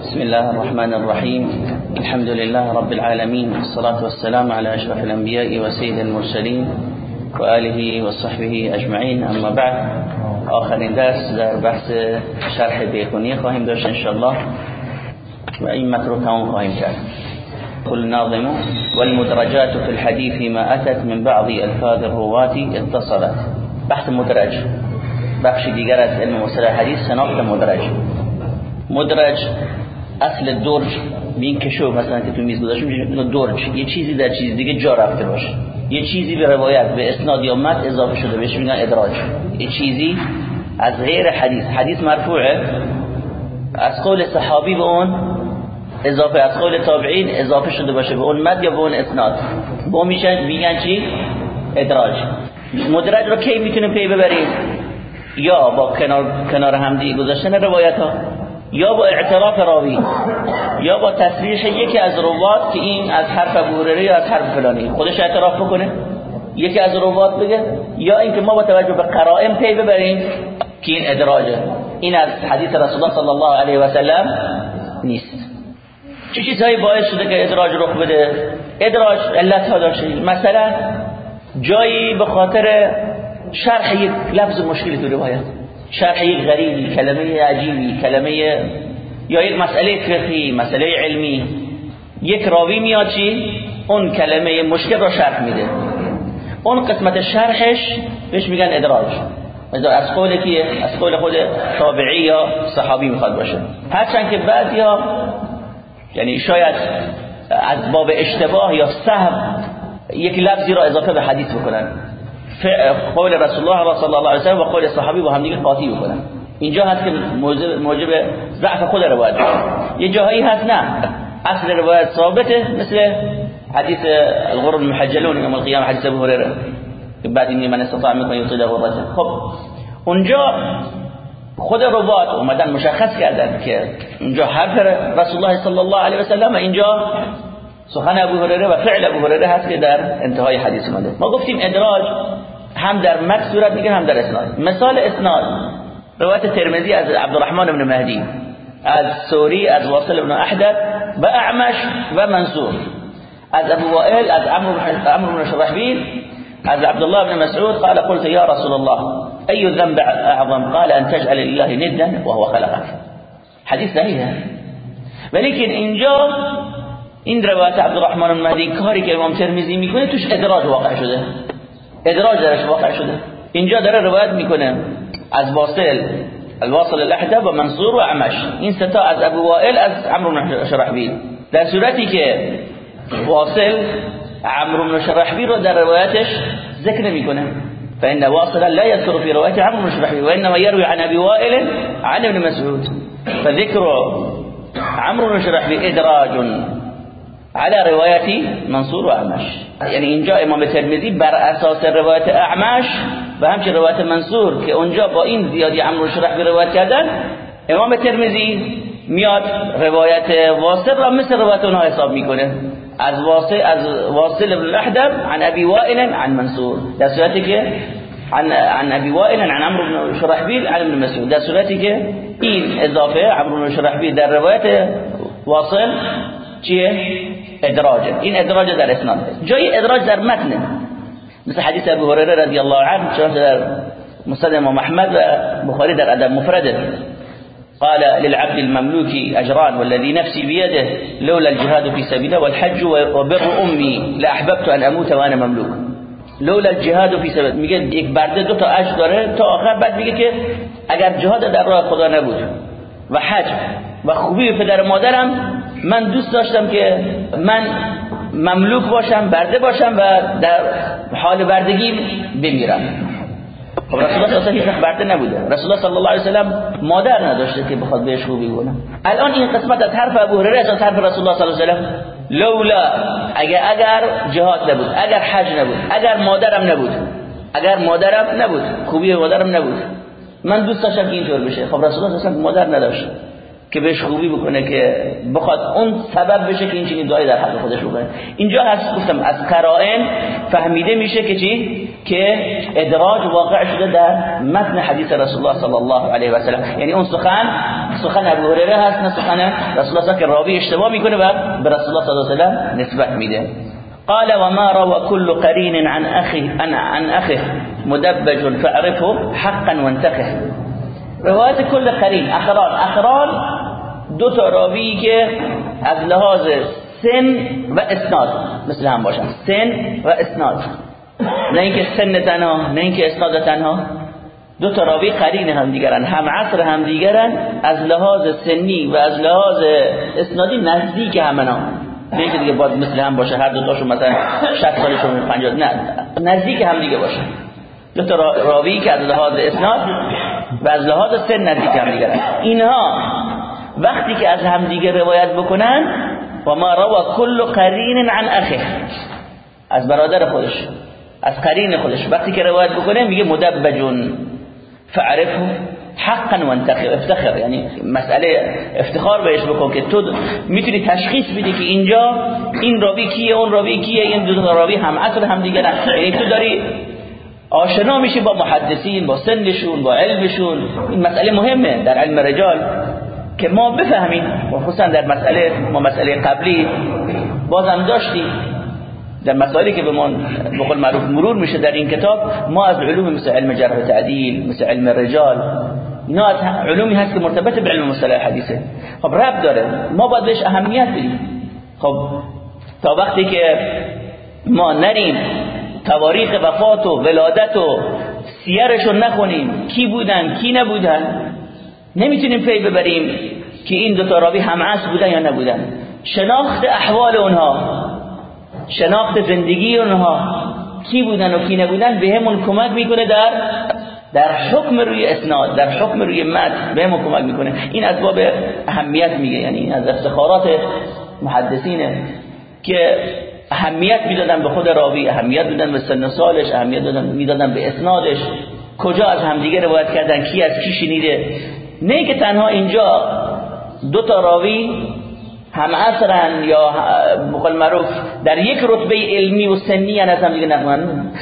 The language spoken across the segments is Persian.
بسم الله الرحمن الرحيم. الحمد لله رب العالمين. والصلاة والسلام على أشرف الأنبياء وسيد المرسلين وآله وصحبه أجمعين. أما بعد آخرین درس در بحث شرح بیخونی خواهیم داشت انشاءالله و این متن تمام خواهیم کرد. قل ناظمه والمدرجات في الحديث ما أتت من بعض ألفاظ الرواة اتصلت. بحث مدرج. بخش دیگر از علم مصطلح حدیث شناخت مدرج. مدرج اصل درج بین کشو مثلا که تو میز گذاشتیم درج یه چیزی در چیز دیگه جا رفته باشه یه چیزی به روایت به اسناد یا متن اضافه شده بهش میگن ادراج. یه چیزی از غیر حدیث. حدیث مرفوعه. از قول صحابی به اون اضافه از قول تابعین اضافه شده باشه به اون مد یا به اون اسناد. با میشن میگن چی؟ ادراج. مدرج رو کی می‌تونه پی ببریم؟ یا با کنار کنار همدیگه گذاشتن روایت ها یا با اعتراف راوی یا با تصریح یکی از روات که این از حرف ابو یا از حرف فلانی. خودش اعتراف بکنه. یکی از روات بگه یا اینکه ما با توجه به قرائن پی ببریم که این ادراجه این از حدیث رسول الله صلی الله علیه و سلم نیست. چه چیزهایی باعث شده که ادراج رخ بده؟ ادراج علت ها داشته مثلا جایی به خاطر شرح یک لفظ مشکلی تو روایت. شرح یک غریبی کلمه عجیبی کلمه یا یک مسئله فقهی مسئله علمی. یک راوی میاد چی؟ اون کلمه مشکل را شرح میده. اون قسمت شرحش بهش میگن ادراج. از قول کیه از قول خود تابعی یا صحابی می‌خواد باشه. هرچند که بعضیا یعنی شاید از باب اشتباه یا سهم یک لفظی را اضافه به حدیث بکنن. قول رسول الله صلی الله علیه و سلم و قول صحابی با هم دیگه قاطی بکنن اینجا هست که موجب ضعف خود روایت. یه جاهایی هست نه. اصل روایت ثابته مثل حدیث الغر المحجلون یوم القیامه حدیث ابو هریره بعد این من استطاع منكم یطیل غرته خب اونجا خود روات اومدن مشخص کردن که اونجا حرف رسول الله صلی الله علیه و سلم اینجا سخن ابو هریره و فعل ابو هریره هست که در انتهای حدیث اومده. ما گفتیم ادراج هم در متن صورت میگه هم در اسناد. مثال اسناد. روایت ترمذی از عبدالرحمن بن مهدی از سوری از واصل بن احدب و اعمش و منصور. از ابو وائل از عمرو بن شرحبیل از عبد الله بن مسعود قال قلت يا رسول الله اي ذنب اعظم قال ان تجعل لله ندا وهو خلقك. حدیث صحیحه ولیکن اینجا این روایت عبدالرحمن المهدی کاری که امام ترمذی می‌کنه توش ادراج واقع شده. ادراج درش واقع شده. اینجا داره روایت می‌کنه از واصل الواصل الاحدب و منصور و عمش. این ستا از ابو وائل از عمرو بن شرحبیل. در صورتی که واصل عمرو بن شرحبیل رو در روایتش ذکر نمی‌کنه فإن واصلا لا يذكر في رواية عمرو بن شرحبيل وإنما يروي عن أبي وائل عن ابن مسعود. فذكر عمرو بن شرحبيل إدراج على روایت منصور و اعمش. یعنی اینجا امام ترمذی بر اساس روایت اعمش و همچنین روایت منصور که اونجا با این زیادی عمرو شرح به روایت کردن امام ترمذی میاد روایت واصل را مثل روایت اونها حساب می‌کنه. از واصل از واصل ابن الاحدب عن ابي وائل عن منصور. در صورتی که عن عن ابي وائل عن عمرو بن شرحبيل عن ابن مسعود. در صورتی که این اضافه عمرو بن شرحبيل در روایت واصل چیه؟ ادراج. این ادراج در اسناد جای ادراج در متن. مثل حدیث ابو هریره رضی الله عنه چون در مسند امام احمد و بخاری در ادب مفرد قال للعبد المملوك اجران والذي نفسي بيده لولا الجهاد في سبيله والحج وبر امي لاحببت ان اموت وانا مملوك لولا الجهاد في سبيله میگه یک برده دو تا اجر داره تا آخر بعد میگه که اگر جهاد در راه خدا نبود و حج و خوبی پدر مادرم من دوست داشتم که من مملوک باشم برده باشم و در حال بردگی بمیرم. خب رسول الله صلی الله برده نبوده. رسول الله صلی الله علیه و سلم مادر نداشته که بخواد بهش خوبی کنه الان این قسمت از حرف ابو هریره از حرف رسول الله صلی الله علیه و سلم لولا اگر اگر جهاد نبود اگر حج نبود اگر مادرم نبود اگر مادرم نبود خوبی مادرم نبود. من دوست داشتم که اینطور بشه. خب رسول الله صلی الله علیه و مادر نداشت. که بهش خوبی بکنه که بخواد اون سبب بشه که این چنین دعایی در حق خودش بکنه. اینجا هست گفتم از قرائن فهمیده میشه که چی؟ که ادراج واقع شده در متن حدیث رسول الله صلی الله علیه و سلم. یعنی اون سخن سخن ابو هریره هست نه سخن رسول الله که راوی اشتباه می‌کنه و به رسول الله صلی الله علیه و نسبت میده. قال وما روى كل قرين عن اخي عن عن اخه مدبج فاعرفه حقا وانتقه. روایت کل قرین اقران اقران دو تا راوی که از لحاظ سن و اسناد مثل هم باشن. سن و اسناد. نه اینکه سن تنها نه اینکه اسناد تنها. دو تا راوی قرین هم دیگرن. هم عصر هم دیگرن. از لحاظ سنی و از لحاظ اسنادی نزدیک همنا نه اینکه دیگه باید مثل هم باشه. هر دو تاشون مثلا 60 سالشون 50 نه. نزدیک هم دیگه باشه. دو تا راوی که از لحاظ اسناد و از لحاظ سن نزدیک هم دیگرن. اینها وقتی که از همدیگه روایت بکنن و ما روا کل قرین عن اخه از برادر خودش از قرین خودش. وقتی که روایت بکنه میگه مدبجون. فعرفه حقا و افتخر. یعنی مسئله افتخار بهش بکن که تو می‌تونی تشخیص بدی که اینجا این راوی کیه اون راوی کیه این دو راوی هم اصل هم دیگه یعنی تو داری آشنا میشی با محدثین با سنشون با علمشون. این مسئله مهمه. در علم رجال که ما بفهمیم. و خصوصا در مسئله ما مسئله قبلی بازم داشتیم. در مسائلی که به ما بقول معروف مرور میشه در این کتاب ما از علوم مثل علم جرح و تعدیل مثل علم رجال اینا از علومی هست که مرتبط به علم مصطلح حدیثه. خب رب داره. ما باید بهش اهمیت بدیم. خب تا وقتی که ما نریم تواریخ وفات و ولادت و سیرشون نخونیم کی بودن کی نبودن نمی‌تونیم پی ببریم که این دو تا راوی هم بودن یا نبودن. شناخت احوال اونها شناخت زندگی اونها کی بودن و کی نبودن بهمون کمک می‌کنه در در حکم روی اسناد در حکم روی متن بهمون کمک می‌کنه. این از باب اهمیت میگه. یعنی از افتخارات محدثینه که اهمیت می‌دادن به خود راوی اهمیت می‌دادن به سن سالش اهمیت می‌دادن به اسنادش. کجا از همدیگه روایت کردن؟ کی از کی شنیده؟ نه که تنها اینجا دو تا راوی هم عصرن یا مقل معروف در یک رتبه علمی و سنی از هم دیگه نقلن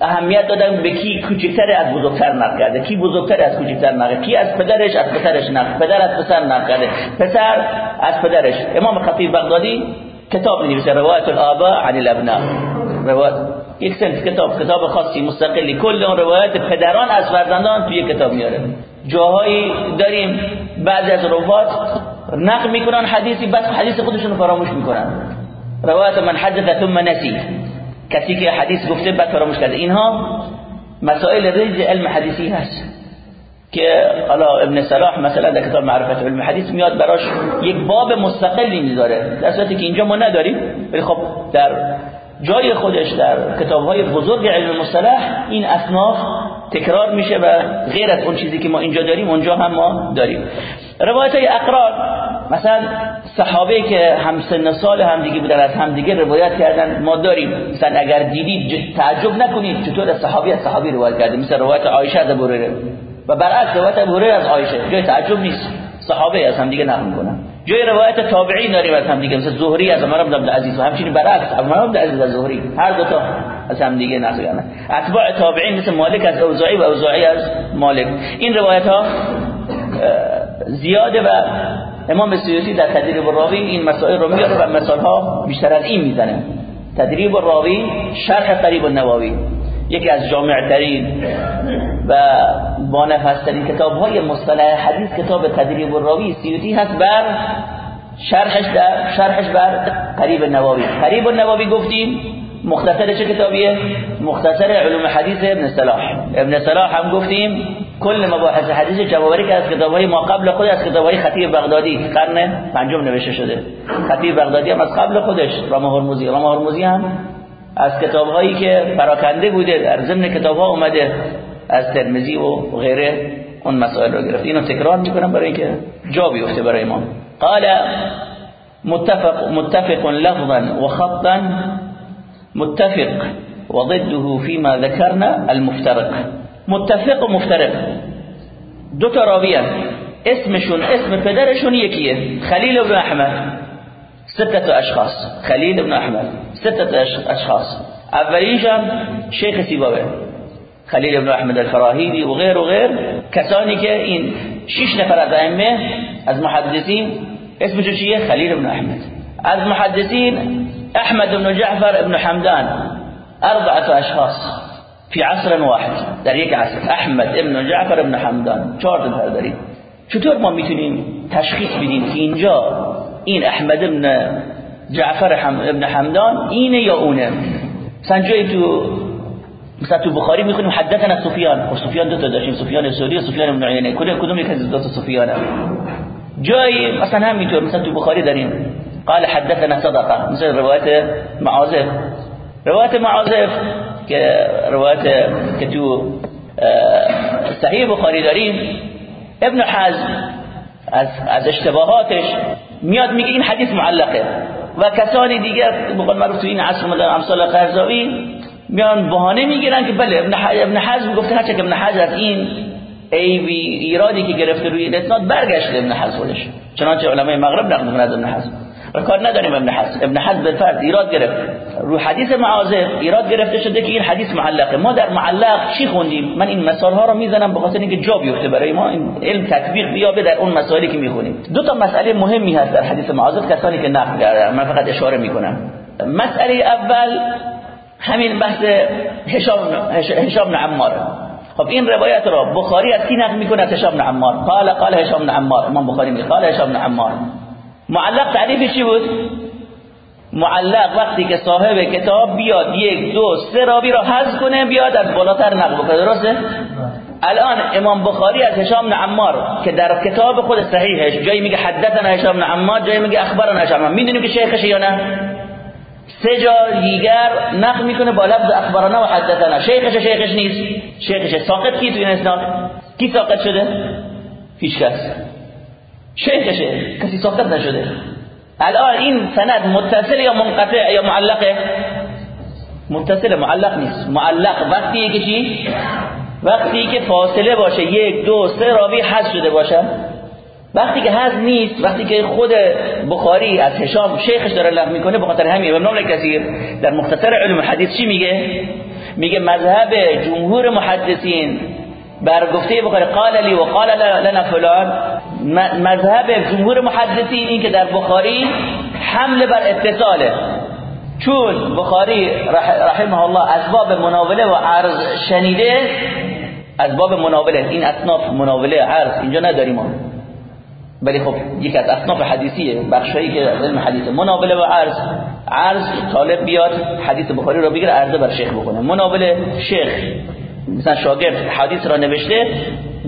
اهمیت دادن به کی کوچکتر از بزرگتر نقل کی بزرگتر از کوچکتر نقل کی از پدرش از پسرش نقل پدر از پسر نقل پسر از پدرش. امام خطیب بغدادی کتاب نویسه روایت الابا عن الابناء. روایت یک سنت کتاب کتاب خاصی مستقلی. کل اون روایت پدران از فرزندان توی کتاب میاره. جاهایی داریم بعضی از روات نقل می‌کنن حدیثی بعد حدیث خودشون فراموش می‌کنن. روایت من حدث ثم نسی. کسی که حدیث گفته بعد فراموش کرده. اینها مسائل ریز علم حدیثی هست. که حالا ابن صلاح مثلا در کتاب معرفت علم حدیث میاد براش یک باب مستقلی می‌ذاره. در صورتی که اینجا ما نداریم ولی خب در جای خودش در کتاب های بزرگ علم مصطلح این اصناف تکرار میشه و غیر از اون چیزی که ما اینجا داریم اونجا هم ما داریم. روایت های اقرار مثلا صحابه که هم سن سال هم دیگه بودن از هم دیگه روایت کردن ما داریم. مثلا اگر دیدید تعجب نکنید چطور از صحابی از صحابی روایت کرده. مثل روایت عایشه از و برعکس روایت ابو از عایشه. جای تعجب نیست. صحابه از هم دیگه نقل می‌کنن. جای روایت تابعین داریم از هم دیگه مثل زهری از عمر بن عبدالعزیز و همچنین برعکس عمر بن عبدالعزیز از زهری هر دو تا از هم دیگه نقل کردن اتباع تابعین مثل مالک از اوزاعی و اوزاعی از مالک. این روایت ها زیاده و امام سیوطی در تدریب الراوی این مسائل رو میاره و مثال ها بیشتر از این می‌زنه. تدریب الراوی شرح قریب النواوی یکی از جامع ترین و با نفسترین کتاب های مصطلح حدیث کتاب تدریب الراوی سیوتی هست بر شرحش در شرحش بر قریب النواوی قریب النواوی گفتیم مختصر چه کتابیه؟ مختصر علوم حدیث ابن صلاح. ابن صلاح هم گفتیم کل مباحث حدیث جوابری که از کتابهای ما قبل خود از کتابهای خطیب بغدادی. قرن پنجم نوشته شده. خطیب بغدادی هم از قبل خودش رام هرمزی رام هرمزی هم از کتابهایی که پراکنده بوده در ضمن کتابها اومده از ترمزی و غیره اون مسائل رو گرفت. اینو تکرار می‌کنم برای اینکه جا بیفته برای ما. قال متفق متفق لفظا وخطا متفق وضده فيما ذكرنا المفترق. متفق و مفترق. دو تا راویه اسمشون اسم پدرشون یکیه خلیل بن احمد. ستة اشخاص خلیل بن احمد. ستة اشخاص. اولیش هم شیخ سیباوه خلیل ابن احمد الفراهیدی و غیر و غیر. کسانی که این شش نفر از ائمه از محدثین اسمشون چیه؟ خلیل ابن احمد. از محدثین احمد بن جعفر ابن حمدان. اربعه اشخاص. في عصر واحد. در عصر. احمد ابن جعفر ابن حمدان. چهار نفر داریم. چطور ما می‌تونیم تشخیص بدیم که اینجا این احمد ابن جعفر ابن حمدان اینه یا اونه؟ جایی تو مثلا تو بخاری می‌خونیم حدثنا سفیان. و سفیان دو تا داشتیم سفیان ثوری و سفیان ابن عینه. کدوم کدوم یک از دو تا سفیان جایی مثلا همینطور مثلا تو بخاری داریم. قال حدثنا صدقه. مثل روایت معاذ روایت معاذ که روایت که تو صحیح بخاری داریم. ابن حزم از از اشتباهاتش میاد میگه این حدیث معلقه. و کسانی دیگر بقول معروف تو این عصر مدن امثال قرضاوی میان بهانه می‌گیرن که بله ابن ابن حزم گفته هرچه که ابن حزم از این ایوی ایرادی که گرفته روی اسناد برگشت ابن حزم خودش. چنانچه علمای مغرب نقد می‌کنن ابن حزم. و کار نداریم ابن حزم. ابن حزم به فرد ایراد گرفت. رو حدیث معاذ ایراد گرفته شده که این حدیث معلقه. ما در معلق چی خوندیم؟ من این مثال ها رو می‌زنم به خاطر اینکه جا بیفته برای ما. این علم تطبیق بیابه در اون مسائلی که می‌خونیم. دو تا مسئله مهمی هست در حدیث معاذ کسانی که نقل کردن. من فقط اشاره می‌کنم. مسئله اول همین بحث هشام هشام عمار. خب این روایت را بخاری از کی نقل می‌کنه؟ هشام عمار. قال قال هشام عمار. امام بخاری میگه قال هشام عمار. معلق تعریفش چی بود؟ معلق وقتی که صاحب کتاب بیاد یک دو سه راوی را حذف کنه بیاد از بالاتر نقل بکنه درسته؟ الان امام بخاری از هشام عمار که در کتاب خود صحیحش جایی میگه حدثنا هشام عمار جایی میگه اخبرنا هشام عمار. می‌دونیم که شیخش یا نه؟ سه جا دیگر نقل می‌کنه با لفظ اخبرنا و حدثنا. شیخش شیخش نیست. شیخش ساقط کی تو این اسناد؟ کی ساقط شده؟ هیچ کس. شیخشه کسی ساقط نشده. الان این سند متصل یا منقطع یا معلقه متصل معلق نیست. معلق وقتی که چی؟ وقتی که فاصله باشه یک دو سه راوی حذف شده باشه. وقتی که حذف نیست وقتی که خود بخاری از هشام شیخش داره نقل می‌کنه بخاطر همین ابن کثیر در مختصر علم حدیث چی میگه؟ میگه مذهب جمهور محدثین بر گفته بخاری قال لی و قال لنا فلان. مذهب جمهور محدثین این که در بخاری حمله بر اتصاله. چون بخاری رحمه الله اسباب مناوله و عرض شنیده اسباب مناوله. این اصناف مناوله عرض اینجا نداریم ما. ولی خب یکی از اصناف حدیثیه بخشایی که از علم حدیث. مناوله و عرض. عرض طالب بیاد حدیث بخاری رو بگیره عرضه بر شیخ بکنه. مناوله شیخ مثلا شاگرد حدیث را نوشته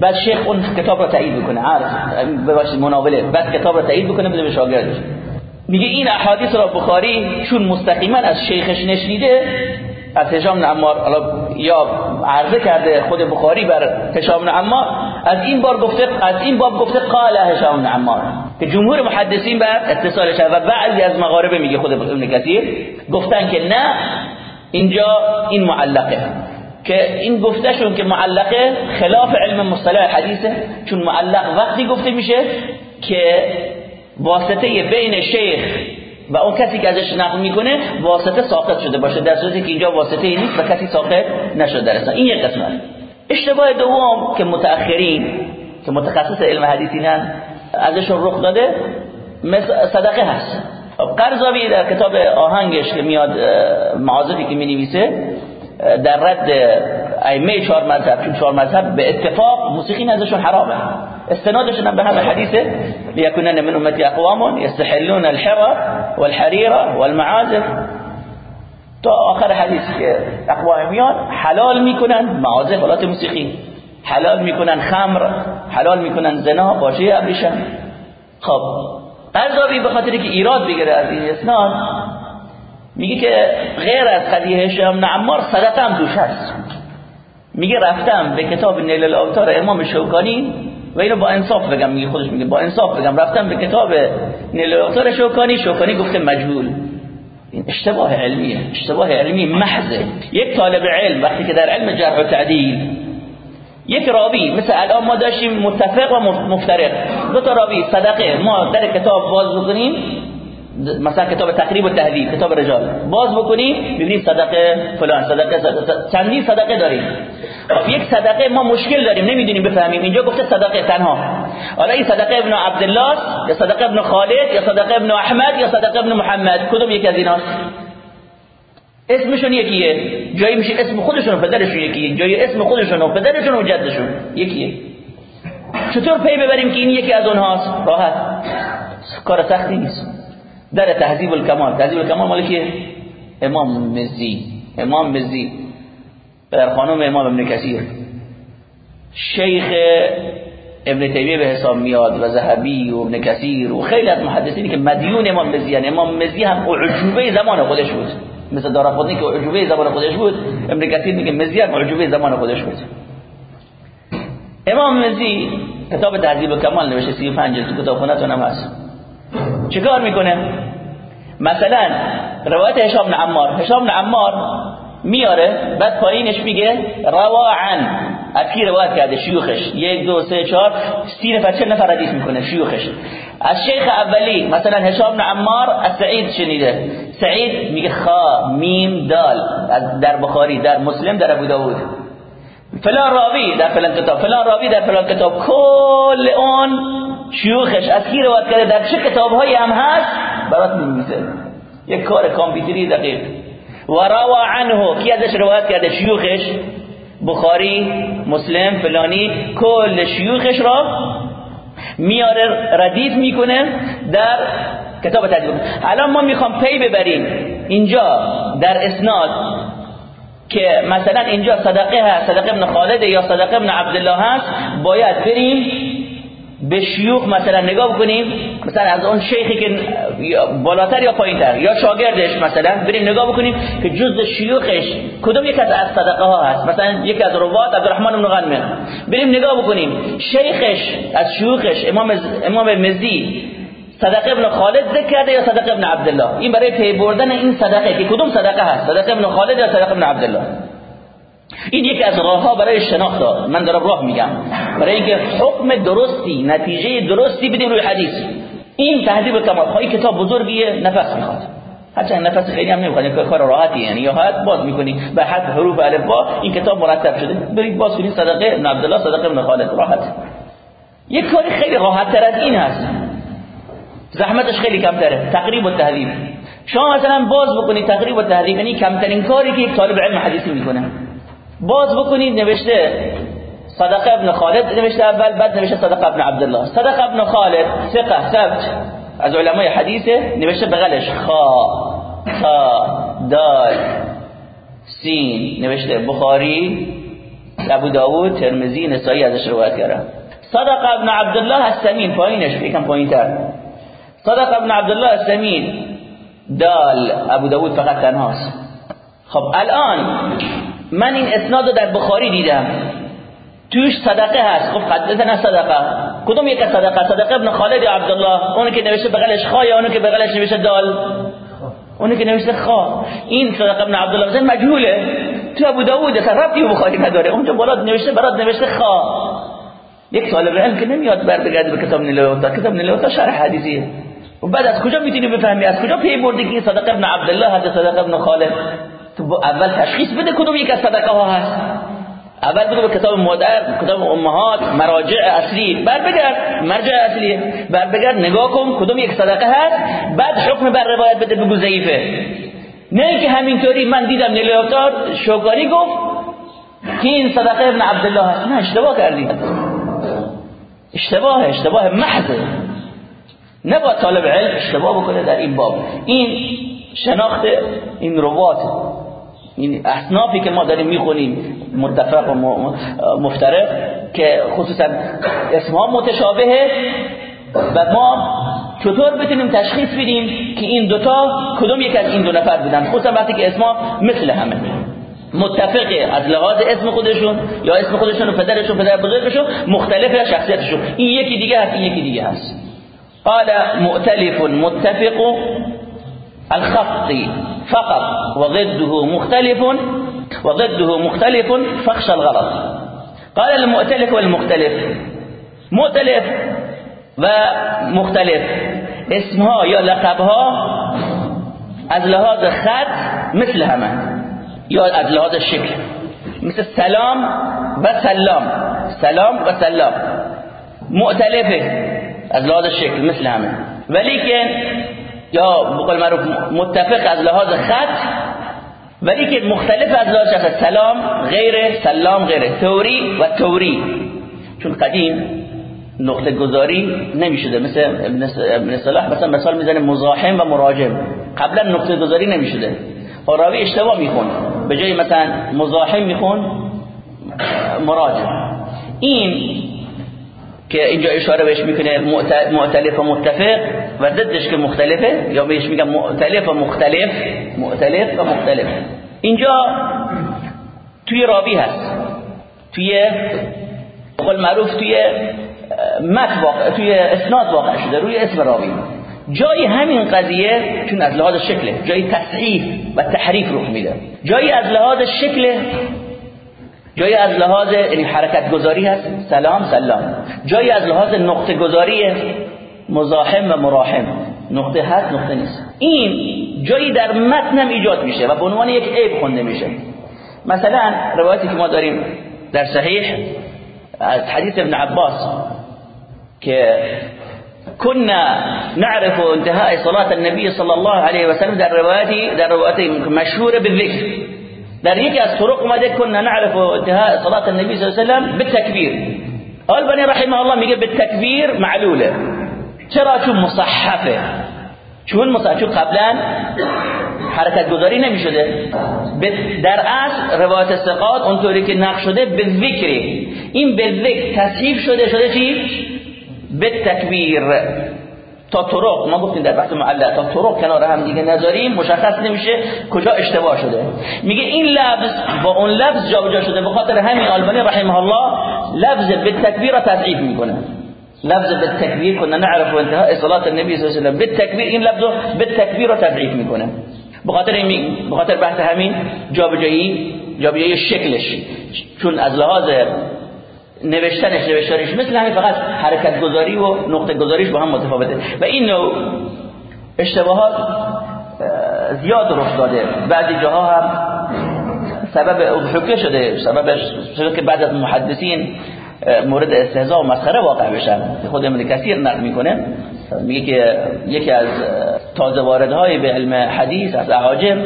بعد شیخ اون کتاب را تایید بکنه عرض ببخشید مناوله. بعد کتاب را تایید بکنه بده به شاگردش. میگه این احادیث را بخاری چون مستقیما از شیخش نشنیده از هشام نعمار یا عرضه کرده خود بخاری بر هشام نعمار از این بار گفته از این باب گفته قال هشام نعمار که جمهور محدثین بر اتصالش و بعضی از مغاربه میگه خود ابن کثیر گفتن که نه اینجا این معلقه. که این گفتهشون که معلقه خلاف علم مصطلح حدیثه چون معلق وقتی گفته میشه که واسطه بین شیخ و اون کسی که ازش نقل می‌کنه واسطه ساقط شده باشه در صورتی که اینجا واسطه ای نیست و کسی ساقط نشده. در این یک قسمت. اشتباه دوم که متأخرین که متخصص علم حدیثینن ازشون رخ داده صدقه هست. قرضاوی در کتاب آهنگش که میاد معاذفی که می در رد ائمه چهار مذهب چون چهار مذهب به اتفاق موسیقی نزدشون حرامه. استنادشون هم به همه حدیثه لیکونن من امتی اقوام یستحلون الحرى والحرير والمعازف. تا آخر حدیث که اقوام میان حلال می‌کنن معازف ولات موسیقی. حلال می‌کنن خمر حلال می‌کنن زنا باشه ابریشم. خب قرضاوی به خاطر که ایراد بگیره از این اسناد میگه که غیر از قضیه هشام نعمار صدقه هم دوش هست. میگه رفتم به کتاب نیل الاوتار امام شوکانی و اینو با انصاف بگم میگه خودش میگه با انصاف بگم. رفتم به کتاب نیل الاوتار شوکانی شوکانی گفته مجهول. این اشتباه علمیه اشتباه علمی محضه. یک طالب علم وقتی که در علم جرح و تعدیل یک راوی مثل الان ما داشتیم متفق و مفترق. دو تا راوی صدقه ما در کتاب باز بکنیم مثلا کتاب تقریب و تهذیب کتاب رجال. باز بکنی ببینید صدقه فلان صدقه, صدقه صدقه داریم. خب یک صدقه ما مشکل داریم نمی‌دونیم بفهمیم. اینجا گفته صدقه تنها. حالا این صدقه ابن عبدالله یا صدقه ابن خالد یا صدقه ابن احمد یا صدقه ابن محمد؟ کدوم یکی از ایناست اسمشون یکیه. جایی میشه اسم خودشون و پدرشون یکیه. جایی اسم خودشون و پدرشون و جدشون یکیه. چطور پی ببریم که این یکی از اونهاست؟ راحت. کار سختی نیست. در تهذیب الکمال تهذیب الکمال مال کیه امام مزی امام مزی در خانم امام ابن کثیر شیخ ابن تیمیه به حساب میاد و ذهبی و ابن کثیر و خیلی از محدثینی که مدیون امام مزی یعنی امام مزی هم اعجوبه زمان خودش بود مثل دارقطنی که اعجوبه زمان خودش بود ابن کثیر میگه مزی هم اعجوبه زمان خودش بود امام مزی کتاب تهذیب کمال نوشته 35 جلد کتاب خونتون هم هست چیکار می‌کنه؟ مثلا روایت هشام بن عمار. هشام بن عمار میاره بعد پایینش میگه روا عن از کی روایت کرده؟ شیوخش. یک دو سه چهار سی نفر چه نفر حدیث می‌کنه؟ شیوخش. از شیخ اولی مثلا هشام بن عمار از سعید شنیده. سعید میگه خا میم دال. در بخاری در مسلم در ابو داود. فلان راوی در فلان کتاب. فلان راوی در فلان کتاب. کل اون شیوخش از کی روایت کرده؟ در چه کتابهایی هم هست؟ برات میمیزه یک کار کامپیوتری دقیق. و روا عنه کی ازش روایت کرده؟ شیوخش. بخاری مسلم فلانی کل شیوخش را میاره ردیف می‌کنه در کتاب تدریب الان ما می‌خوام پی ببریم. اینجا در اسناد که مثلا اینجا صدقه هست صدقه ابن خالد یا صدقه ابن عبدالله هست باید بریم به شیوخ مثلا نگاه بکنیم مثلا از اون شیخی که بالاتر یا پایینتر یا شاگردش مثلا بریم نگاه بکنیم که جز شیوخش کدوم یک از صدقه ها هست؟ مثلا یک از روات عبدالرحمن بن غنمه بریم نگاه بکنیم. شیخش از شیوخش امام امام مزی صدقه ابن خالد ذکر کرده یا صدقه ابن عبدالله؟ این برای پی بردن این صدقه که کدوم صدقه هست؟ صدقه ابن خالد یا صدقه ابن عبدالله؟ این یکی از راه ها برای شناخت من دارم راه میگم. برای اینکه حکم درستی نتیجه درستی بدیم روی حدیث. این تهذیب کمال خواهی کتاب بزرگیه نفس می‌خواد. هرچند نفس خیلی هم نمی‌خواد یک کار راحتی یعنی یا حد باز می‌کنی به حد حروف الف با این کتاب مرتب شده برید باز کنید صدقه ابن عبدالله صدقه ابن خالد. راحت. یک کاری خیلی راحت تر از این هست. زحمتش خیلی کمتره. تقریب و تهذیب. شما مثلا باز بکنید تقریب و تهذیب یعنی کمترین کاری که یک طالب علم حدیثی می‌کنه. باز بکنید نوشته صدقه ابن خالد نوشته اول بعد نوشته صدقه ابن عبدالله. صدقه ابن خالد ثقه ثبت. از علمای حدیثه نوشته بغلش خا تا دال سین نوشته بخاری ابو داود ترمزی نسائی ازش روایت کرده. صدق ابن عبدالله السمین پایینش یکم پایینتر. صدق ابن عبدالله السمین دال ابو داود فقط تنهاست. خب الان من این اسناد رو در بخاری دیدم. توش صدقه هست. خب حدثنا صدقه. کدوم یک صدقه؟ صدقه ابن خالد عبدالله. اونی که نوشته بغلش خا یا اونی که بغلش نوشته دال؟ اونی که نوشته خا. این صدقه ابن عبدالله مجهوله. تو ابو داوود اصلا ربطی بخاری نداره. اونجا بالا نوشته برات نوشته خا. یک طالب علم که نمیاد بر بگرده به کتاب نیلوتا کتاب نیلوتا شرح حدیثیه. و بعد از کجا می‌تونی بفهمی؟ از کجا پی بردی که صدقه ابن عبدالله هست صدقه ابن خالد؟ تو اول تشخیص بده کدوم یک از صدقه ها هست. اول بگو به کتاب مادر کتاب امهات مراجع اصلی. بر بگرد مرجع اصلیه بر بگرد نگاه کن کدوم یک صدقه هست. بعد حکم بر روایت بده بگو ضعیفه. نه که همینطوری من دیدم نیلوتار شوکاری گفت که این صدقه ابن عبدالله هست. نه اشتباه کردی. اشتباه اشتباه محض نباید طالب علم اشتباه بکنه در این باب. این شناخت این روات. این اصنافی که ما داریم می‌خونیم متفق و مفترق که خصوصا اسمها متشابهه و ما چطور بتونیم تشخیص بدیم که این دوتا کدوم یک از این دو نفر بودن؟ خصوصا وقتی که اسمها مثل همه متفقه از لحاظ اسم خودشون یا اسم خودشون و پدرشون پدر بزرگشون مختلفه شخصیتشون. این یکی دیگه هست این یکی دیگه هست. قال مؤتلف متفق الخط. فقط. وضده مختلف وضده مختلف فاخشى الغلط. قال المؤتلف والمختلف. مؤتلف ومختلف. اسمها یا لقبها از لحاظ خط مثل همه. یا از لحاظ شکل. مثل سلام و سلام. سلام و سلام. معتلفه از لحاظ شکل مثل همه. ولی یا بقول معروف متفق از لحاظ خط ولی که مختلف از لحاظ شخص سلام غیر سلام غیره توری و توری. چون قدیم نقطه گذاری نمی‌شده مثل ابن صلاح مثلا مثال می‌زنه مزاحم و مراجم. قبلا نقطه گذاری نمی‌شده. و راوی اشتباه میخون. به جای مثلا مزاحم میخون مراجم. این که اینجا اشاره بهش می‌کنه معتلف و متفق و ضدش که مختلفه یا بهش میگم معتلف و مختلف معتلف و مختلف. اینجا توی راوی هست. توی قول معروف توی مت واقع توی اسناد واقع شده روی اسم راوی. جای همین قضیه چون از لحاظ شکله جای تصحیح و تحریف رخ میده. جایی از لحاظ شکل جایی از لحاظ یعنی حرکت گذاری هست سلام سلام. جایی از لحاظ نقطه گذاری مزاحم و مراحم. نقطه هست نقطه نیست. این جایی در متنم ایجاد میشه و به عنوان یک عیب خونده میشه. مثلا روایتی که ما داریم در صحیح از حدیث ابن عباس که كنا نعرف انتهاء صلاة النبي صلى الله عليه وسلم در روایتی در روایتی مشهور بالذکر. در یکی از طرق اومده کنا نعرف انتهاء صلاة النبي صلى الله عليه وسلم بالتكبير البني رحمه الله میگه بالتكبير معلوله چرا چون مصحفه چون مصحف قبلا حرکت گذاری نمی شده در اصل روایت سقاط اونطوری که نقش شده به ذکری این به ذکر تصحیف شده شده چی؟ به تا طرق ما گفتیم در بحث معلق تا طرق کنار هم دیگه نذاریم مشخص نمیشه کجا اشتباه شده. میگه این لفظ با اون لفظ جابجا شده به خاطر همین آلبانی رحمه الله لفظ به تکبیر تضعیف می‌کنه. لفظ به تکبیر کنه نعرف انتهای صلات النبی صلی الله علیه و به تکبیر این لفظ به تکبیر تضعیف می‌کنه. به خاطر این به خاطر بحث همین جابجایی جابجایی شکلش. چون از لحاظ نوشتنش نوشتارش مثل همین فقط حرکت گذاری و نقطه گذاریش با هم متفاوته. و این نوع اشتباهات زیاد رخ داده. بعضی جاها هم سبب اضحکه شده. سببش شده که بعد از محدثین مورد استهزاء و مسخره واقع بشن. خود ابن کثیر نقل می‌کنه. میگه که یکی از تازه واردهای به علم حدیث از اعاجم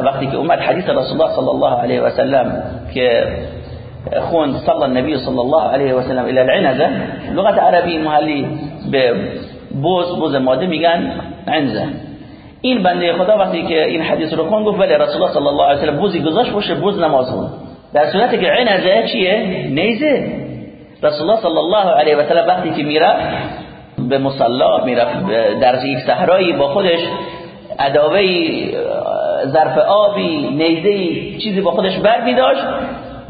وقتی که اومد حدیث رسول الله صلی الله علیه و سلم که خون صلى النبي صلى الله عليه وسلم الى العنزه لغت عربی محلی به بوز بوز ماده میگن عنزه این بنده خدا وقتی که این حدیث رو خون گفت ولی رسول الله صلی الله علیه و سلم بوزی گذاشت باشه بوز نماز خون در صورتی که عنزه چیه؟ نیزه. رسول الله صلی الله علیه و سلم وقتی که میره به مصلا میره در یک صحرایی با خودش اداوه ظرف آبی نیزه چیزی با خودش بر می داشت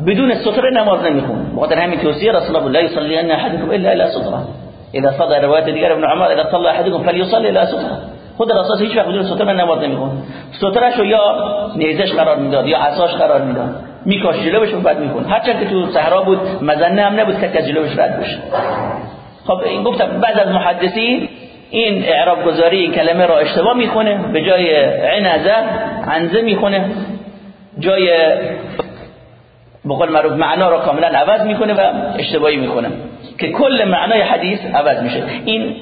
بدون ستره نماز نمیخون بخاطر همین توصیه رسول الله لا يصلي ان احدكم الا الى ستره اذا صدر روایت دیگر ابن عمر اذا صلى احدكم فليصلي الى ستره خود رسول هیچ وقت بدون ستره نماز نمیخون سترهشو یا نیزش قرار می‌داد یا عصاش قرار می‌داد. میکاش جلوش رو بعد میخون هرچند که تو صحرا بود مزنه هم نبود که جلوش رد بشه. خب این گفتم بعد از محدثین این اعراب گذاری این کلمه را اشتباه می‌خونه به جای عنزه عنزه می‌خونه. جای بقول معروف معنا را کاملا عوض می‌کنه و اشتباهی می‌کنه. که کل معنای حدیث عوض میشه. این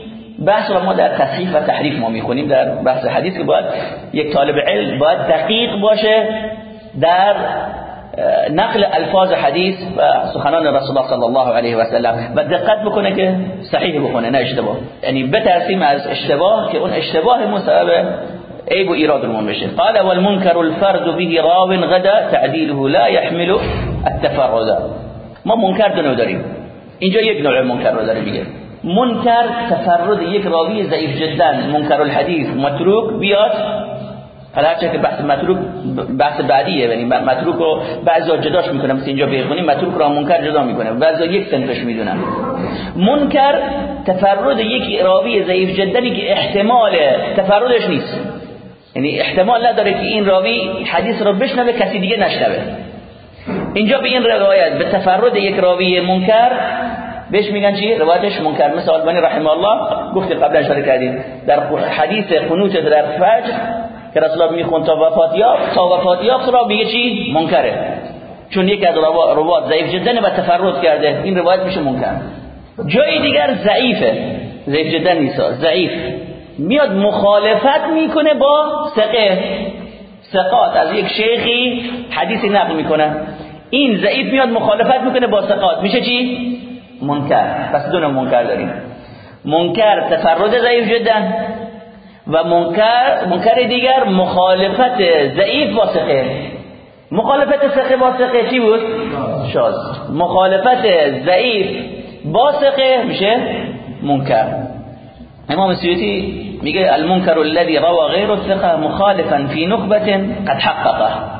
بحث را ما در تصحیح و تحریف ما می‌خونیم در بحث حدیث که باید یک طالب علم باید دقیق باشه در نقل الفاظ حدیث و سخنان رسول الله صلی الله علیه و سلم و دقت بکنه که صحیح بکنه نه اشتباه. یعنی بترسیم از اشتباه که اون اشتباه مو سبب عيب إيراد المنبشر قال والمنكر الفرد به راو غدا تعديله لا يحمل التفرد ما منکر دو داریم. اینجا یک نوع منکر رو داره میگه. منکر تفرد یک راوی ضعیف جدا. منکر الحدیث متروک بیاد. حالا هرچه که بحث متروک بحث بعدیه یعنی متروک رو بعضا جداش می‌کنه مثل اینجا بخونیم متروک را منکر جدا می‌کنه. بعضا یک سنفش می‌دونن. منکر تفرد یک راوی ضعیف جدنی که احتمال تفردش نیست. یعنی احتمال نداره که این راوی حدیث رو بشنوه کسی دیگه نشنوه. اینجا به این روایت به تفرد یک راوی منکر بهش میگن چی؟ روایتش منکر. مثل آلبانی رحمه الله گفت قبلا اشاره کردیم در حدیث قنوت در فجر که رسول الله میخون تا وفات یا تا وفات یا را میگه چی؟ منکره. چون یک از روات ضعیف جدا و تفرد کرده این روایت میشه منکر. جای دیگر ضعیفه. ضعیف جدا نیست ضعیف. میاد مخالفت می‌کنه با ثقه. ثقات. از یک شیخی حدیثی نقل می‌کنه. این ضعیف میاد مخالفت می‌کنه با ثقات میشه چی؟ منکر. پس دو منکر داریم. منکر تفرد ضعیف جدا و منکر منکر دیگر مخالفت ضعیف با ثقه مخالفت ثقه با ثقه چی بود؟ شاز مخالفت ضعیف با ثقه میشه منکر. امام سیوطی میگه المنکر الذي روى غير الثقه مخالفا في نخبه قد حققه.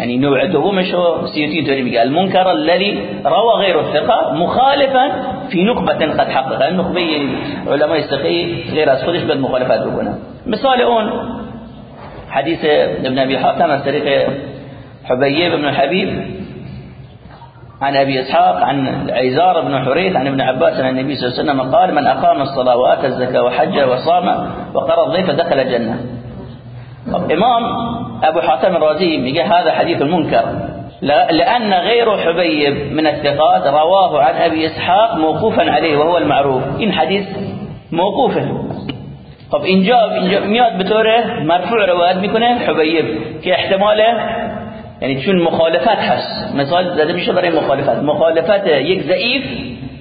يعني نوع دومش سيوطي اینطوری میگه المنكر الذي روى غير الثقة مخالفا في نخبة قد حقق النخبه علماء الثقه غير از خودش بد مخالفت بکنه مثال اون حديث ابن أبي حاتم از طریق حبيب بن الحبيب عن أبي إسحاق عن عيزار بن حريث عن ابن عباس عن النبي صلى الله عليه وسلم قال من أقام الصلاة وآتى الزكاة وحج وصام وقرى الضيف دخل الجنة. إمام أبو حاتم الرازي میگه هذا حديث منكر لأن غير حبيب من الثقات رواه عن أبي إسحاق موقوفا عليه وهو المعروف. این حدیث موقوفه اینجا اینجا میاد به طور مرفوع روایت میکنه حبیب که احتمال یعنی چون مخالفت هست مثال زده میشه برای مخالفت مخالفت یک ضعیف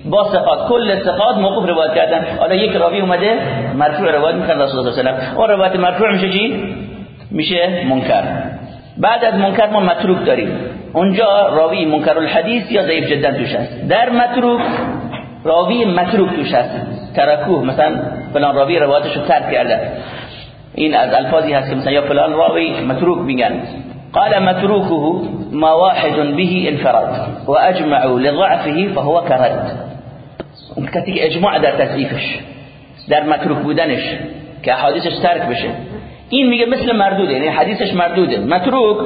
با ثقات. کل ثقات موقوف روایت کردن حالا یک راوی اومده مرفوع روایت میکنه رسول الله صلی الله علیه و آله اون روایت مرفوع میشه چی میشه منکر. بعد از منکر ما متروک داریم. اونجا راوی منکر الحدیث یا ضعیف جدا توش هست. در متروک راوی متروک توش هست. ترکوه مثلا فلان راوی روایتش رو ترک کرده. این از الفاظی هست که مثلا یا فلان راوی متروک میگن. قال متروكه ما واحد به انفرد واجمعوا لضعفه فهو كرد کسی که اجماع در تصریفش در متروک بودنش که حدیثش ترک بشه. این میگه مثل مردوده یعنی حدیثش مردوده. متروک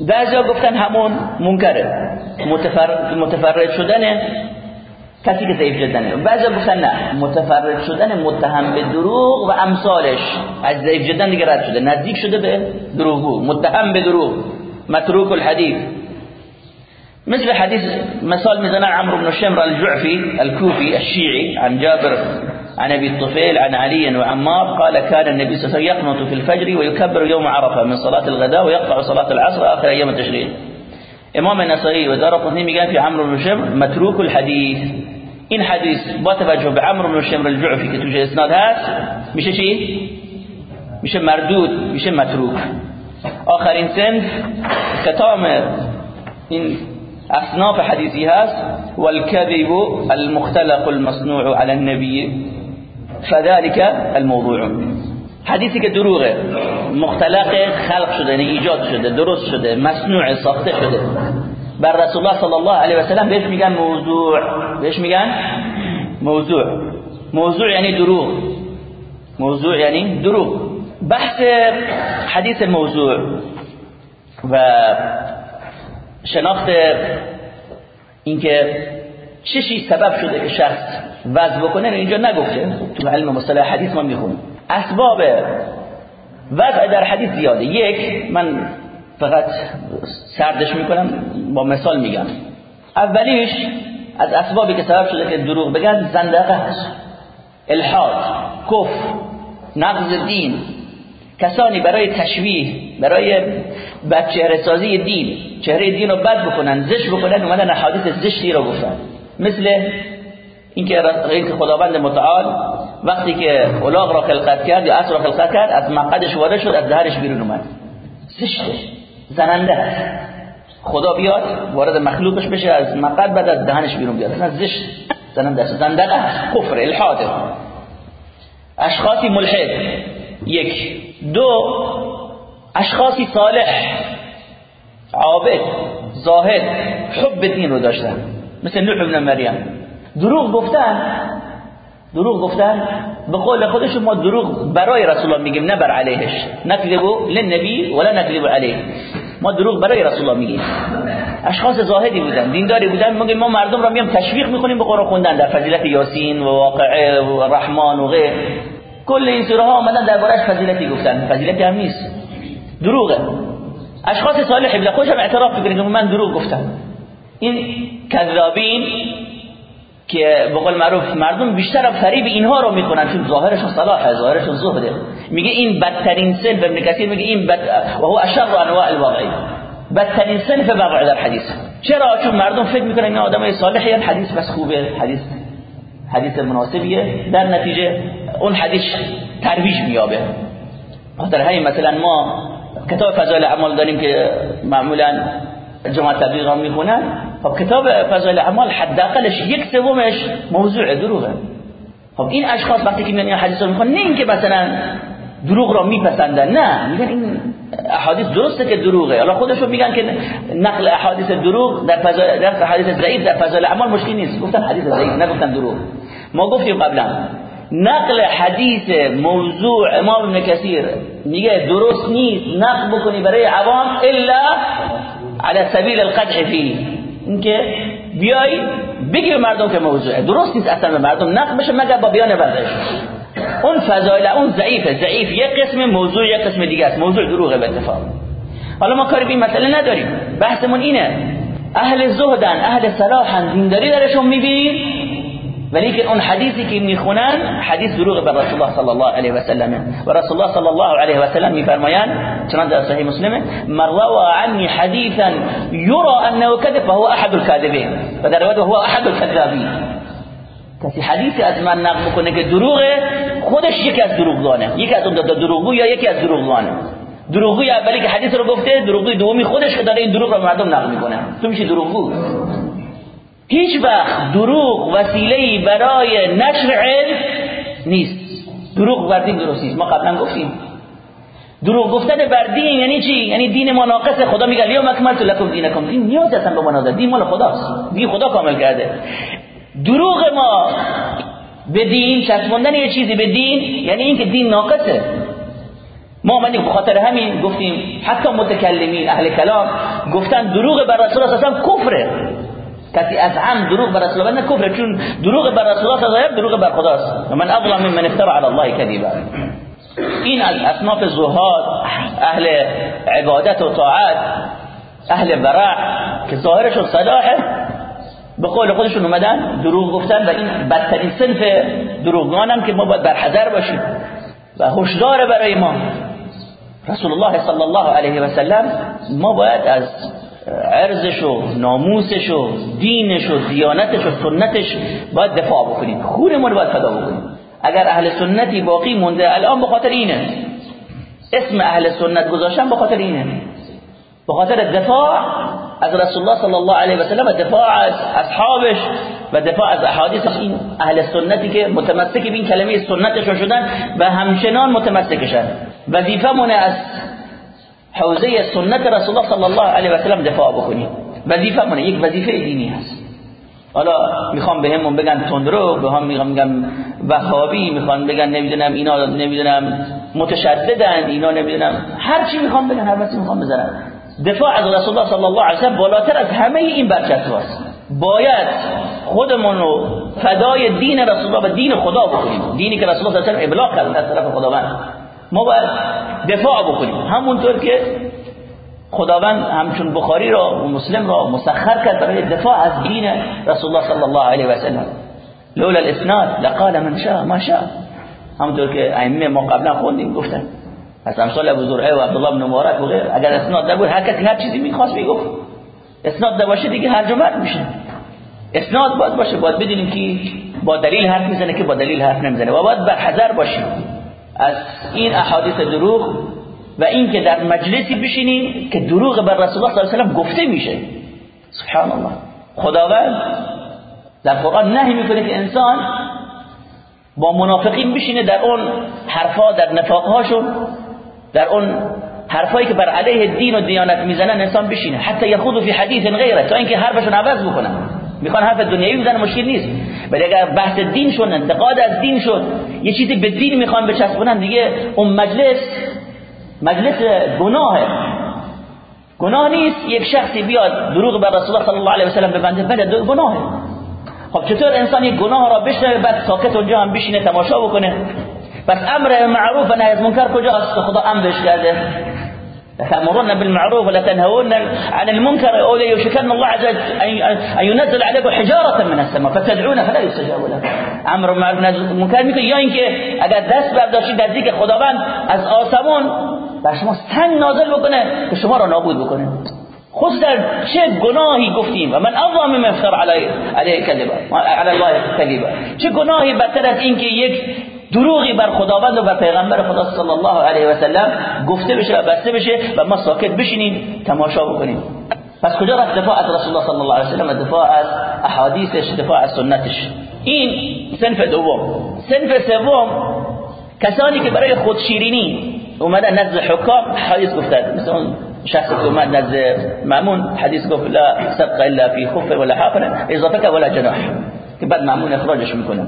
بعضیا گفتن همون منکره. متفرد, متفرد شدن کسی که ضعیف جدنه. بعضی گفتن نه متفرد شدن متهم به دروغ و امثالش. از ضعیف جدن دیگه رد شده. نزدیک شده به دروغ متهم به دروغ. متروک الحدیث. مثل حديث مثال مثلا عمرو بن شمر الجعفي الكوفي الشيعي عن جابر. عن أبي الطفيل عن علي وعمار قال كان النبي صلى الله عليه وسلم يقنط في الفجر ويكبر يوم عرفة من صلاة الغداء ويقطع صلاة العصر آخر أيام التشريق. إمام النسائي و دار قطنی میگن في عمرو بن شمر متروك الحديث. این حدیث با توجه به عمرو بن شمر الجعفی که توش إسناد هست میشه چی میشه مردود میشه متروک آخرین سنف کتام این أصناف حدیثی هست والكذب المختلق المصنوع على النبي. فذلك الموضوع. حدیثی که دروغه. مختلق خلق شده یعنی ایجاد شده درست شده مصنوع ساخته شده. بر رسول الله صلی الله علیه و سلم بهش میگن موضوع. بهش میگن موضوع. موضوع یعنی دروغ. موضوع یعنی دروغ. بحث حدیث موضوع و شناخت اینکه چیز سبب شده که شخص وضع بکنه اینجا نگفته. تو علم مصطلح حدیث ما می‌خونیم. اسباب وضع در حدیث زیاده. یک من فقط سردش می‌کنم با مثال میگم. اولیش از اسبابی که سبب شده که دروغ بگن زندقه هست الحاد کف نقض دین. کسانی برای تشویه برای بچهره سازی دین چهره دین رو بد بکنن زشت بکنن اومدن حادث زشتی رو گفتن. مثل اینکه اینکه خداوند متعال وقتی که اولاغ را خلقت کرد یا اصل را خلقت کرد از مقدش وارد شد از دهرش بیرون اومد. زشته زننده است. خدا بیاد وارد مخلوقش بشه از مقد بعد از دهنش بیرون بیاد. اصلا زشت زننده است. زندقه است. کفر الحاد. اشخاصی ملحد. یک. دو. اشخاصی صالح. عابد زاهد. حب دین رو داشتن. مثل نوح ابن مریم. دروغ گفتن دروغ گفتن به قول خودشون ما دروغ برای رسول الله میگیم نه بر علیهش. نکذبو للنبی ولا نکذبو علیه. ما دروغ برای رسول الله میگیم. اشخاص زاهدی بودن دینداری بودن میگیم ما مردم را میام تشویق می‌کنیم به قرآن خوندن در فضیلت یاسین و واقعه و رحمان و غیر. کل این سوره ها آمدن دربارش فضیلتی گفتن. فضیلتی هم نیست. دروغه. اشخاص صالحی بودن خودشم اعتراف می‌کنن من دروغ گفتم. این کذابین که بقول معروف مردم بیشتر فریب اینها رو می‌کنن چون ظاهرشون صلاحه ظاهرشون زهده. میگه این بدترین سنف ابن کثیر میگه این بد و هو اشر انواع الواقعی. بدترین سنف وقع در حدیث. چرا؟ چون مردم فکر می‌کنن این آدمای صالحی حدیث بس خوبه حدیث حدیث مناسبیه. در نتیجه اون حدیث ترویج میابه خاطر همین مثلا ما کتاب فضائل اعمال داریم که معمولا جماعت تبلیغ هم می‌خونن. خب کتاب فضائل اعمال حداقلش یک سومش موضوع دروغه. خب این اشخاص وقتی که میان حدیث رو می‌خوان نه اینکه مثلا دروغ را میپسندن نه. میگن این احادیث درسته که دروغه. حالا خودشون میگن که نقل احادیث دروغ در در حدیث ضعیف در فضائل اعمال مشکل نیست. گفتن حدیث ضعیف نگفتن دروغ. ما گفتیم قبلا نقل حدیث موضوع امام ابن کثیر. میگه درست نیست نقل بکنی برای عوام الا على سبیل القدح فيه اینکه بیای بگی به مردم که موضوع درست نیست اصلا به مردم نقل بشه مگر با بیان بردش اون فضایل اون ضعیفه. ضعیف یک قسم موضوع یک قسم دیگه است. موضوع دروغه به اتفاق. حالا ما کاری به این مسئله نداریم. بحثمون اینه. اهل زهدن اهل صلاحن دینداری درشون می‌بینید ولی که اون حدیثی که میخونن حدیث دروغ بر رسول الله صلی الله علیه و سلم و رسول الله صلی الله علیه و سلم میفرمایند چنان در صحیح مسلمه من روى عني حديثا يرى انه كذب فهو احد الكاذبين و در روایت هو احد الكذابين کسی حدیثی از من نقل میکنه که دروغه خودش یکی از دروغگانه یکی از اون دروغگو یا یکی از دروغگانه دروغگوی اولی که حدیث رو گفته دروغگوی دومی خودش که داره این دروغ رو مردم نقل میکنه تو میشه دروغگو هیچ وقت دروغ وسیله برای نشر علم نیست. دروغ بر دین درست نیست. ما قبلا گفتیم. دروغ گفتن بر دین یعنی چی؟ یعنی دین ما ناقص. خدا میگه الیوم اکملت لکم دینکم. دین نیاز اصلا به ما دین مال خداست. دین خدا کامل کرده. دروغ ما به دین چسبوندن یه چیزی به دین یعنی اینکه دین ناقصه. ما آمدیم خاطر همین گفتیم حتی متکلمین اهل کلام گفتن دروغ بر رسول اصلا کفره. کسی از هم دروغ بر رسول الله کفر چون دروغ بر رسول الله صلی دروغ بر خداست من اظلم ممن افترى علی الله کذبا این از اصناف زهاد اهل عبادت و طاعت اهل ورع که ظاهرشون صلاحه به قول خودشون اومدن دروغ گفتن و این بدترین صنف دروغگانم که ما باید برحذر باشیم و هشدار برای ما رسول الله صلی الله علیه و سلم ما باید از عرضش و ناموسش و دینش و دیانتش و سنتش باید دفاع بکنیم. خونمون رو باید فدا بکنیم. اگر اهل سنتی باقی مونده الان به خاطر اینه. اسم اهل سنت گذاشتن به خاطر اینه. به خاطر دفاع از رسول الله صلی الله علیه و سلم دفاع از اصحابش و دفاع از احادیث این اهل سنتی که متمسک به این کلمه سنتش شدن و همچنان متمسکشن. وظیفمون از حوزه سنت رسول الله صلی الله علیه و سلم دفاع بکنیم. وظیفه منه یک وظیفه دینی هست. حالا می‌خوام بهمون بگن تندرو به هم میگم میگم وهابی می‌خوان بگن نمی‌دونم اینا نمی‌دونم متشددن اینا نمی‌دونم. هر چی می‌خوام بگن هر وقتی می‌خوام بزنن دفاع از رسول الله صلی الله علیه و سلم بالاتر از همه این برچسباست باید خودمون رو فدای دین رسول الله و دین خدا بکنیم. دینی که رسول الله صلی الله علیه و سلم ابلاغ کرد از طرف خداوند. ما باید دفاع بکنیم. همونطور که خداوند همچون بخاری را و مسلم را مسخر کرد برای دفاع از دین رسول الله صلی الله علیه و سلم. لولا الاسناد لقال من شاء ما شاء. همونطور که ائمه ما قبلا خوندیم گفتن. از امثال ابو زرعه و عبدالله بن مبارک و غیر اگر اسناد نبود هر کسی هر چیزی می‌خواست می‌گفت. اسناد نباشه دیگه هر میشه. اسناد باید باشه باید بدونیم که با دلیل حرف می‌زنه که با دلیل حرف نمی‌زنه. و باید بر حذر باشیم. از این احادیث دروغ و این که در مجلسی بشینیم که دروغ بر رسول الله صلی الله علیه و گفته میشه. سبحان الله خداوند در قرآن نهی می‌کنه که انسان با منافقین بشینه در اون حرفا در نفاقهاشون در اون حرفایی که بر علیه دین و دیانت می‌زنن انسان بشینه. حتی یخوض فی حدیث غیره تا اینکه حرفشون عوض بکنن. می‌خوان حرف دنیوی بزنن مشکل نیست. ولی اگر بحث دین شد انتقاد از دین شد یه چیزی به دین می‌خوان بچسبونن دیگه اون مجلس مجلس گناهه. گناه نیست یک شخصی بیاد دروغ بر رسول الله صلی الله علیه و سلم ببنده بله گناهه. خب چطور انسان یک گناه را بشنوه بعد ساکت اونجا هم بشینه تماشا بکنه؟ پس امر معروف و نهی از منکر کجاست؟ خدا امرش کرده. تأمرون بالمعروف ولا تنهون عن المنكر. أو ليشكن الله عز وجل أن ينزل عليكم حجارة من السماء فتدعون فلا يستجاب لكم. أمر معروف منکر میکنه یا اینکه اگر دست برداشتید نزدیک خداوند از آسمان بر شما سنگ نازل بکنه که شما را نابود بکنه. خصوصا چه گناهی گفتیم. و من اظلم من افتر علی علی کذبا علی الله کذبا چه گناهی بدتر از اینکه یک دروغی بر خداوند و بر پیغمبر خدا صلی الله علیه و سلم گفته بشه و بسته بشه و ما ساکت بشینیم تماشا بکنیم. پس کجا رفت دفاع از رسول الله صلی الله علیه و سلم؟ دفاع از احادیثش دفاع از سنتش. این سنف دوم. سنف سوم کسانی که برای خودشیرینی اومدن نزد حکام حدیث گفتن. مثل اون شخص که اومد نزد مامون حدیث گفت لا سبق الا فی خف ولا حافر اضافه ولا جناح. که بعد مامون اخراجش می‌کنه.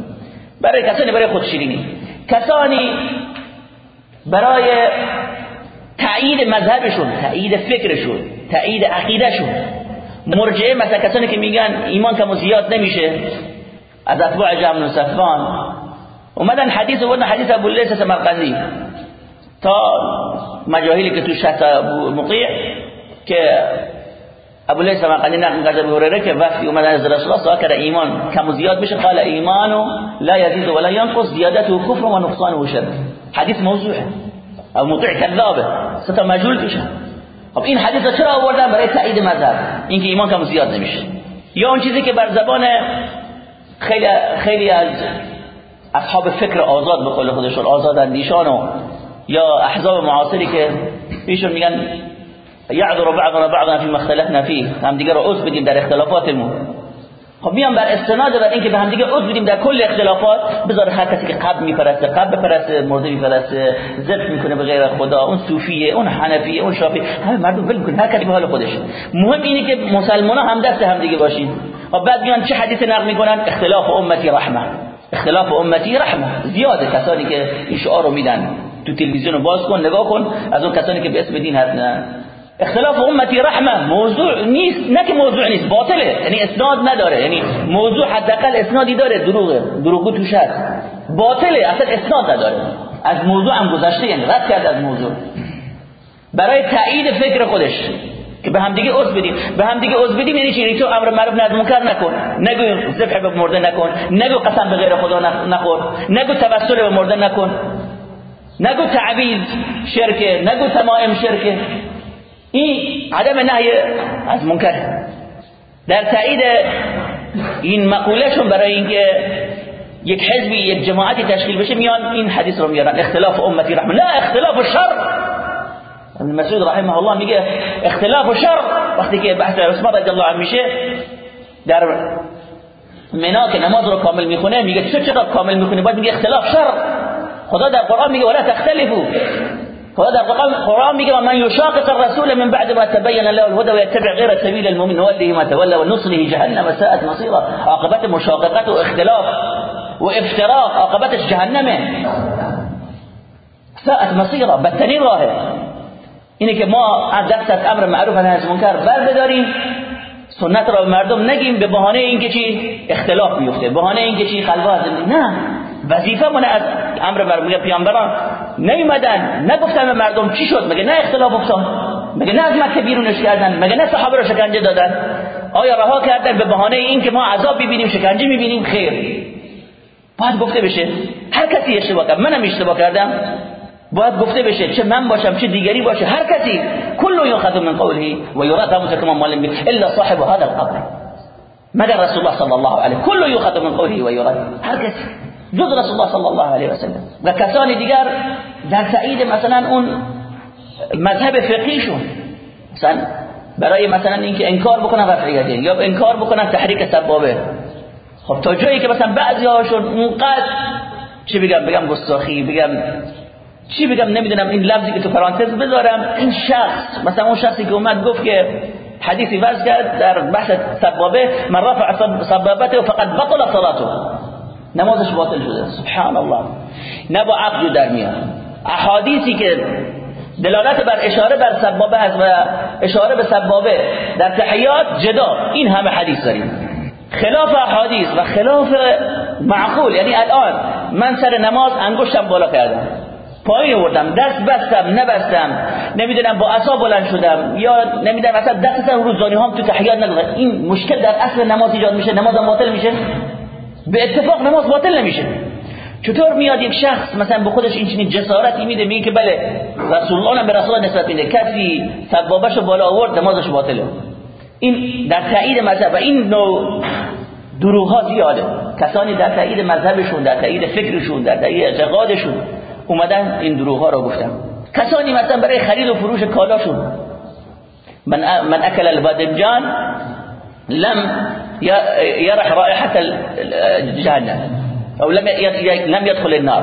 برای کسانی برای خودشیرینی کسانی برای تایید مذهبشون تایید فکرشون تایید عقیدهشون. مرجعه مثلا کسانی که میگن ایمان کم زیاد نمیشه. از اتباع جمع صفان اومدن حدیث و حدیث ابو لیس سمرقندی تا مجاهیلی که تو شهر مقیع که ابو لیس سمرقندی نقل از ابو هریره که وقتی اومدن از رسول الله کرده ایمان کم و زیاد بشه قال ایمانو لا یزید ولا ينقص زیادته کفر و نقصانه شر حدیث موضوعه ابو مطیع کذابه ستا مجهول خب این حدیث چرا آوردن برای تایید مذهب اینکه ایمان کم زیاد نمیشه یا اون چیزی که بر زبان خیلی خیلی از اصحاب فکر آزاد به قول خودشون آزاد اندیشان و یا احزاب معاصری که ایشون میگن یعذر بعضنا بعضا فيما اختلفنا فيه هم دیگه رو عذر بدیم در اختلافاتمون. خب میام بر استناد بر اینکه به هم دیگه عذر بدیم در کل اختلافات. بذار هر کسی که قبل میپرسته قبل بپرسته مرده میپرسته ذبح می‌کنه به غیر خدا. اون صوفیه اون حنفیه اون شافعی همه مردم ول می‌کنه هر کسی به حال خودش مهم اینه که مسلمانا هم دست هم دیگه باشین. خب بعد میان چه حدیث نقل می‌کنن؟ اختلاف امتی رحمه. اختلاف امتی رحمه. زیاده کسانی که این شعار رو میدن. تو تلویزیون باز کن نگاه کن. از اون کسانی که به اسم دین هستن اختلاف امتی رحمه. موضوع نیست. نه که موضوع نیست باطله. یعنی اسناد نداره. یعنی موضوع حداقل اسنادی داره دروغه دروغو توش هست. باطله اصلا اسناد نداره. از موضوع هم گذشته یعنی رد کرد از موضوع. برای تایید فکر خودش. که به هم دیگه عضو بدیم. به هم دیگه عضو بدیم یعنی چی؟ یعنی تو امر معروف نهی منکر نکن. نگو ذبح به مرده نکن. نگو قسم به غیر خدا نخور. نگو توسل به مرده نکن. نگو تعبید شرکه. نگو تمائم شرکه. این عدم نهی از منکر در تایید این مقولهشون برای اینکه یک حزبی یک جماعتی تشکیل بشه میان این حدیث رو میارن اختلاف امتی رحمه لا اختلاف شر ابن مسعود رحمه الله میگه اختلاف شر وقتی که بحث عثمان رضی الله عنه میشه در منا که نماز رو کامل می‌خونه میگه چه چقدر کامل می‌خونه باید میگه اختلاف شر خدا در قرآن میگه ولا تختلفوا خدا در قرآن میگه من يشاقق الرسول من بعد ما تبين له الهدى ويتبع غير سبيل المؤمن نوله ما تولى ونصله جهنم ساءت مصيرا عاقبت مشاققت و اختلاف و افتراق عاقبتش جهنمه ساءت مصيرا بدترین راهه اینه که ما از دست از امر معروف نهی از منکر بر بداریم سنت را به مردم نگیم به بهانه اینکه چی اختلاف میفته بهانه اینکه چی خلوت نه. وظیفه من از امر بر پیامبران نیومدن نگفتن به مردم چی شد؟ مگه نه اختلاف افتاد؟ مگه نه از مکه بیرونش کردن؟ مگه نه صحابه را شکنجه دادن؟ آیا رها کردن به بهانه این که ما عذاب ببینیم شکنجه می‌بینیم؟ خیر. باید گفته بشه هر کسی اشتباه کرد. منم اشتباه کردم. باید گفته بشه چه من باشم چه دیگری باشه. هر کسی. کل یؤخذ من قوله و یراد همون که ما معلم بید الا صاحب هذا القبر. مگر رسول الله صلی الله علیه کل یؤخذ من قوله و یراد هر کسی. جز رسول الله صلی الله علیه و سلم. و کسان دیگر در تایید مثلا اون مذهب فقهیشون مثلا برای مثلا اینکه انکار بکنن رفعیتین یا انکار بکنن تحریک سبابه. خب تا جایی که مثلا بعضی هاشون اونقدر چی بگم بگم گستاخی بگم چی بگم نمی‌دونم این لفظی که تو پرانتز بذارم این شخص مثلا اون شخصی که اومد گفت که حدیثی وضع کرد در بحث سبابه من رفع سبابته فقط بطل صلاته. نمازش باطل شده. سبحان الله نه با عقل در میاد. احادیثی که دلالت بر اشاره بر سبابه هست و اشاره به سبابه در تحیات جدا. این همه حدیث داریم. خلاف احادیث و خلاف معقول یعنی الان من سر نماز انگشتم بالا کردم. پایین آوردم دست بستم نبستم نمی‌دونم با عصا بلند شدم یا نمی‌دونم اصلا دست سر رو زانی هم تو تحیات نگذارم این مشکل در اصل نماز ایجاد میشه نماز باطل میشه. به اتفاق نماز باطل نمیشه. چطور میاد یک شخص مثلا به خودش این چنین جسارتی میده میگه که بله رسول الله به رسول نسبت میده. کسی سبابش بالا آورد نمازش باطله این در تایید مذهب و این نوع دروغ ها زیاده. کسانی در تایید مذهبشون در تایید فکرشون در تایید اعتقادشون اومدن این دروغ ها رو گفتن. کسانی مثلا برای خرید و فروش کالاشون من من اکل البادمجان لم يرح رائحه جهنم. او لم لم يدخل النار.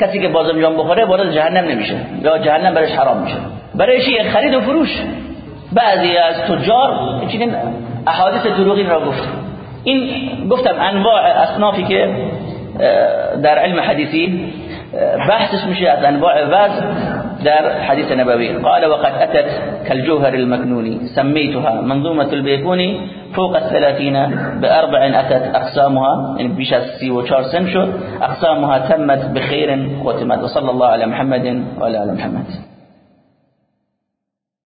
کسی که بازمجان بخوره وارد جهنم نمیشه. یا جهنم برش حرام میشه. برای چی؟ خرید و فروش. بعضی از تجار چنین احادیث دروغین را گفت. این گفتم انواع اصنافی که در علم حدیثی بحثش میشه از انواع وزن در حديث نبوي. قال وقد أتت كالجوهر المكنون. سميتها منظومة البيكوني فوق الثلاثين بأربع أتت أقسامها يعني بيش السي وشار سنشو أقسامها تمت بخير ختمت وصلى الله على محمد وعلى آل محمد.